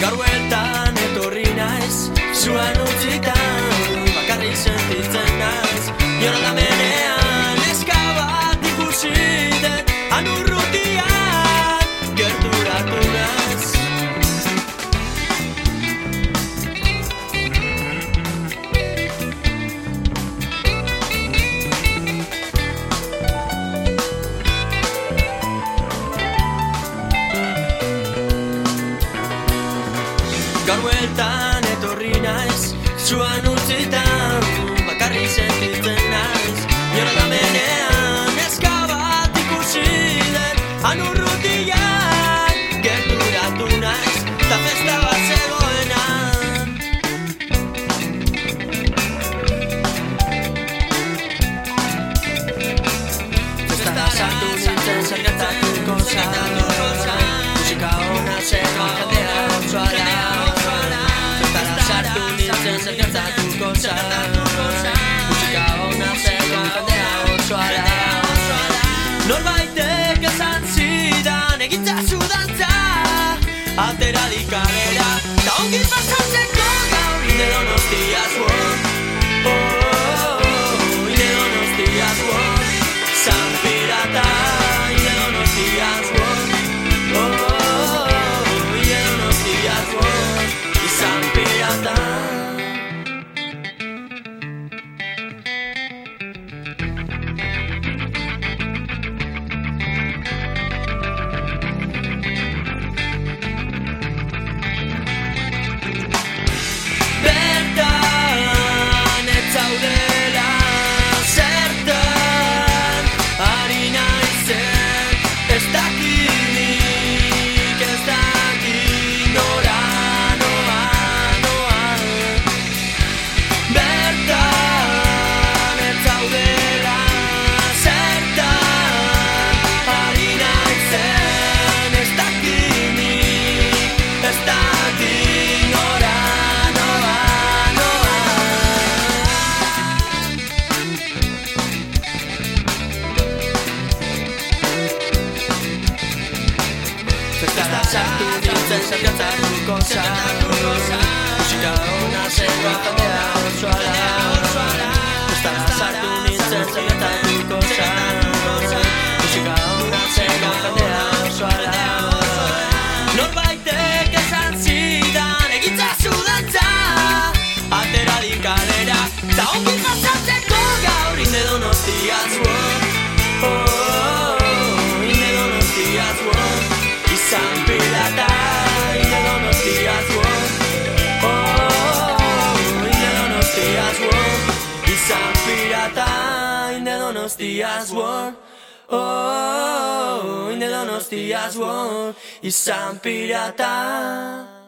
gaur Gaur bueltan etorri naiz, zuan utzitan Sartu nintzen zer gertatuko zan Musika ona zegoen jendea osoara Norbaitek esan zidan egitzazu dantza Atera di kalera Ta ongi pasatzeko gaur Ine donostiaz won Festara sartu nintzen zer gertatuko zan Musika ona zegoen jendea osoara días won. Oh, en de los días won. Y San Pirata.